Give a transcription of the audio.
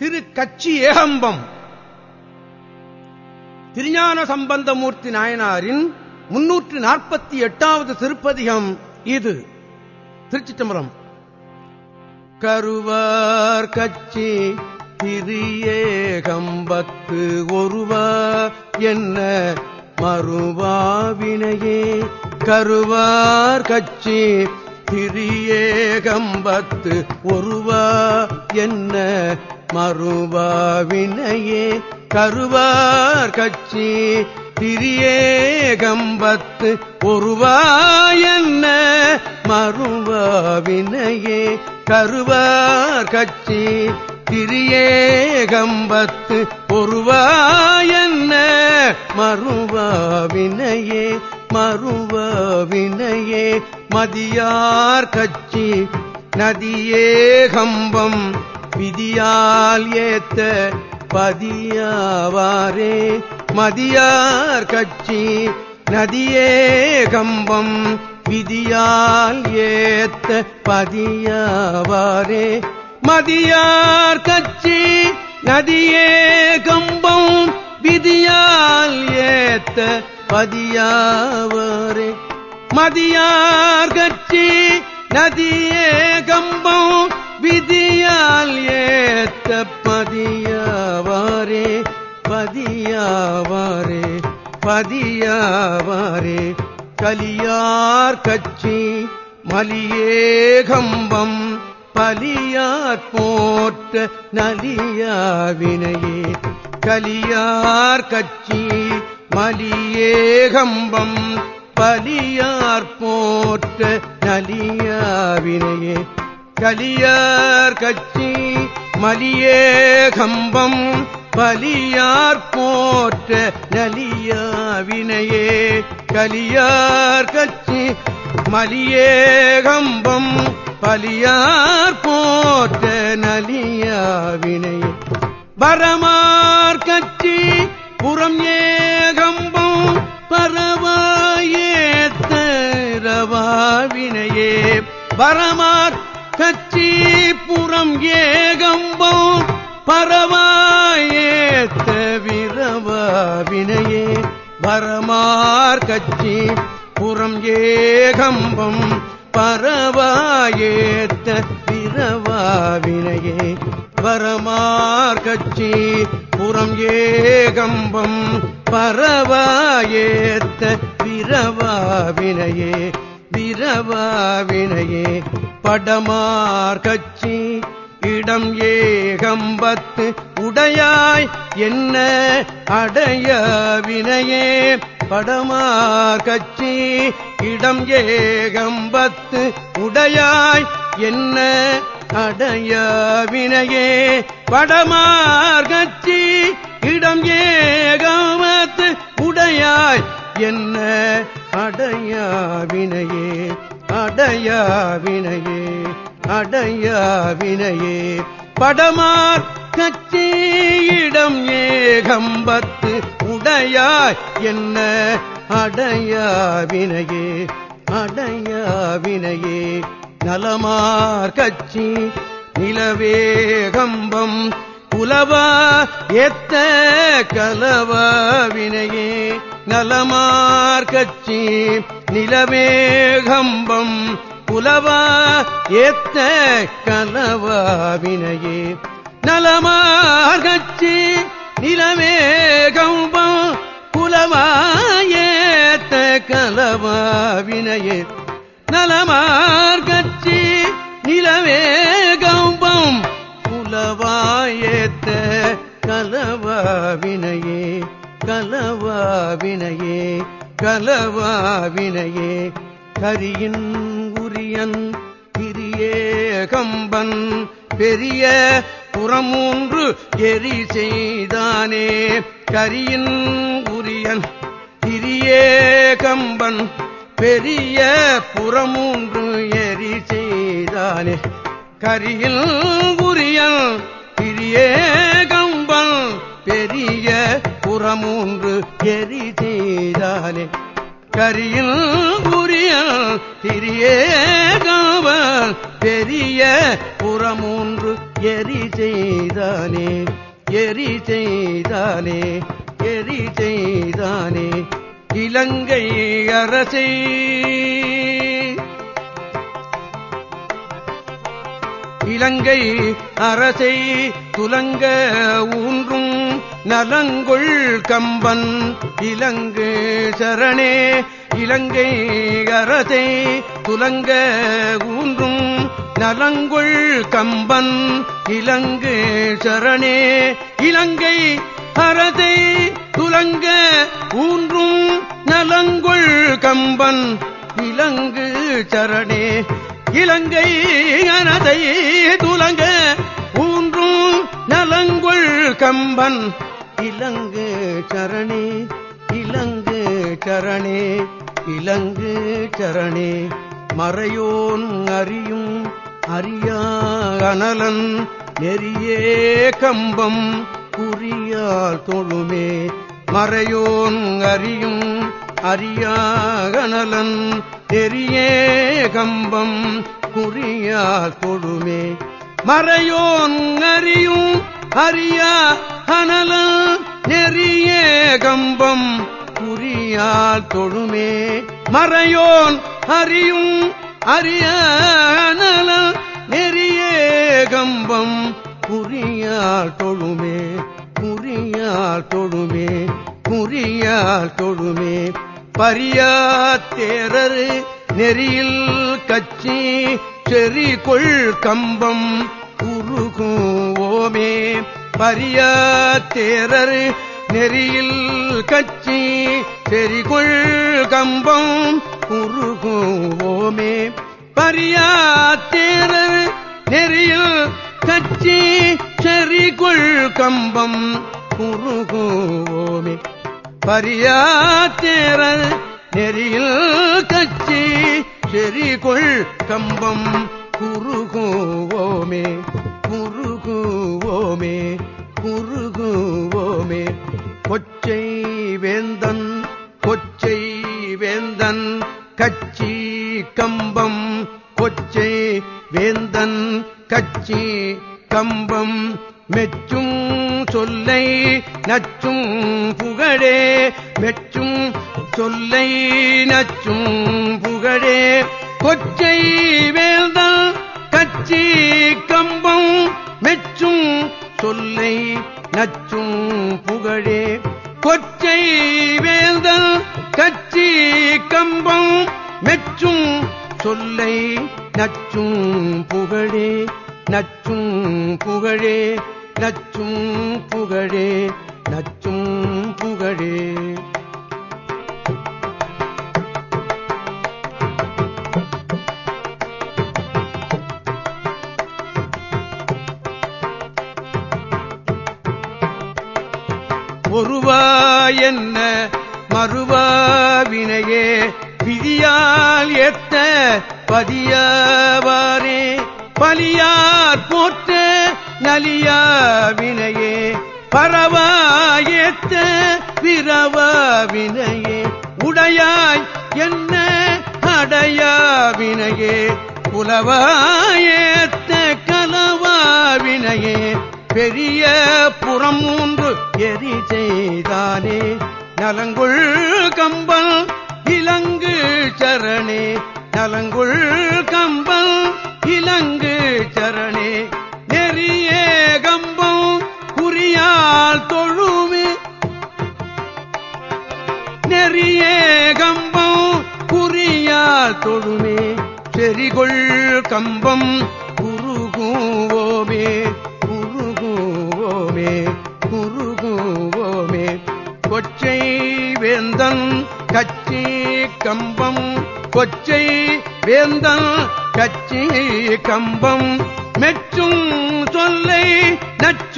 திரு கச்சி ஏகம்பம். திருஞான சம்பந்தமூர்த்தி நாயனாரின் முன்னூற்று நாற்பத்தி எட்டாவது திருப்பதிகம் இது. திருச்சிட்டம்பரம் கருவார் கச்சி திரியேகம்பத்து ஒருவா என்ன மறுவாவினையே? கருவார் கச்சி திரியேகம்பத்து ஒருவா என்ன மறுபாவினையே கருவார் கட்சி திரியேகம்பத்து ஒருவா என்ன? மறுவாவினையே கருவார் கட்சி திரியேகம்பத்து ஒருவா என்ன? மறுவாவினையே மறுவாவினையே மதியார் நதியே கம்பம் விதியால் ஏத்த பதியாவாரே. மதியார் கட்சி நதியே கம்பம். விதியால் ஏத்த பதியாவாரே. மதியார் கட்சி நதியே கம்பம். விதியால் ஏத்த பதியாவாரே. மதியார் கட்சி நதியே கம்பம். விதியால் ஏத்த பதியாவாரே பதியாவாரே பதியாவாரே. கலியார் கச்சி மலியேகம்பம் பலியார் போற்ற நலியாவினையே கலியார் கச்சி மலியேகம்பம் பலியார் போற்ற நலியாவினையே கலியார் கச்சி மலியே கம்பம் பலியார் போற்ற நலியாவினையே கலியார் கச்சி மலியே கம்பம் பலியார் போற்ற நலியாவினையே பரமார் கச்சி புறம் ஏகம்பம் பரவாயேத்த ரவாவினையே பரமார் கச்சி புறம் ஏகம்பம் பரவாயேத்த விரவாவினையே வரமார் கச்சி புறம் ஏகம்பம் பரவாயேத்த விரவாவினையே வரமார் கச்சி புறம் ஏகம்பம் பரவாயேத்த விரவாவினையே விரவாவினையே படமார் கச்சி இடம் ஏகம்பத்து உடையாய் என்ன அடைய வினையே? படமார் கச்சி இடம் ஏகம்பத்து உடையாய் என்ன அடைய வினையே? படமார் கச்சி இடம் ஏகமத்து உடையாய் என்ன அடைய வினையே? அடையா வினையே அடையா வினையே. படமார் கச்சியிடம் ஏகம்பத்து உடையாய் என்ன? அடையா வினையே அடையா வினையே. நலமார் கச்சி நிலவேகம்பம் புலவா எத்த கலவா வினையே. நலமார் கச்சி நிலவேகம்பம் புலவா ஏத்த கலவா நலமாகச்சி நலமார் நிலவேகம்பம் புலவா ஏத்த கலவா நலமார்கச்சி நிலவேகம்பம் புலவாயேத்த கலவாவினையே கலவாவினையே கலவாவினையே கரியின் உரியன் திரியே கம்பன் பெரிய புறமூன்று எரி செய்தானே கரியின் உரியன் திரியே கம்பன் பெரிய புறமூன்று எரி செய்தானே கரியில் உரியன் திரியே கம்பன் பெரிய புறமூன்று எரி செய்தாலே கரியில் புரியல் திரியே கம்பன் பெரிய புறமூன்று எரி செய்தானே எரி செய்தானே எரி செய்தானே இலங்கை அரசை. இலங்கை அரசை துலங்க ஊன்றும் நலங்குள் கம்பன் இலங்கு சரணே இலங்கை அரசை துலங்க ஊன்றும் நலங்குள் கம்பன் இலங்கு சரணே இலங்கை அரசை துலங்க ஊன்றும் நலங்குள் கம்பன் இலங்கு சரணே இலங்கை அரசை துலங்க ஊன்றும் நலங்குள் கம்பன் இலங்கு சரணே இலங்கு சரணே இலங்கு சரணே. மறையோன் அறியும் அறியா அனலன் நெறியே கம்பம் குறியால் தொழுமே. மறையோன் அறியும் அறியாகனலன் நெறியே கம்பம் குறியால் தொழுமே. மறையோன் அறியும் அறியா அனல நெறிய கம்பம் குறியால் தொழுமே. மறையோன் அறியும் அறியானலன் நெறிய கம்பம் குறியால் தொழுமே. குறியால் தொழுமே குறியால் தொழுமே. பரியா தேரரு நெறியில் கச்சி செறி கொள் கம்பம் உருகுவோமே தேரர் நெறியில் கச்சி செறிகொள் கம்பம் உருகுவோமே பரியாத்தேரர் நெறியில் கச்சி செறிகொள் கம்பம் உருகுவோமே பரியாத்தேரர் நெறியில் கச்சி செறிகொள் கம்பம் குறுகுவோமே குறுகுவோமே குறுகுவோமே. கொச்சை வேந்தன் கொச்சை வேந்தன் கச்சி கம்பம் கொச்சை வேந்தன் கச்சி கம்பம். மெச்சும் சொல்லை நச்சும் புகழே மெச்சும் சொல்லை நச்சும் புகழே. கொச்சை வேந்தல் கச்சி கம்பம் மெச்சும் சொல்லை நச்சும் புகழே. கொச்சை வேந்தல் கச்சி கம்பம் மெச்சும் சொல்லை நச்சும் புகழே. நச்சும் புகழே நச்சும் புகழே நச்சும் புகழே. ஒருவா என்ன மறுவா வினையே? விதியால் எத்த பதியவாரே பலியார் போற்ற நலியா வினையே? பரவாயேத்த பிறவா வினையே? உடையாய் என்ன அடையா வினையே? புலவாயேத்த கலவா வினையே? பெரிய புறம் மூன்று எரி செய்தானே. நலங்குள் கம்பல் இலங்கு சரணே. நலங்குள் கம்பல் இலங்கு சரணே. நெறிய கம்பம் குறியால் தொழுமே. நெறிய கம்பம் குறியால் தொழுமே. செறிகொள் கம்பம் குருகுவோமே குருகுவோமே வேந்தன் கச்சி கம்பம் கொச்சை வேந்தன் கச்சி கம்பம். மெச்சும் சொல்லை நச்சும்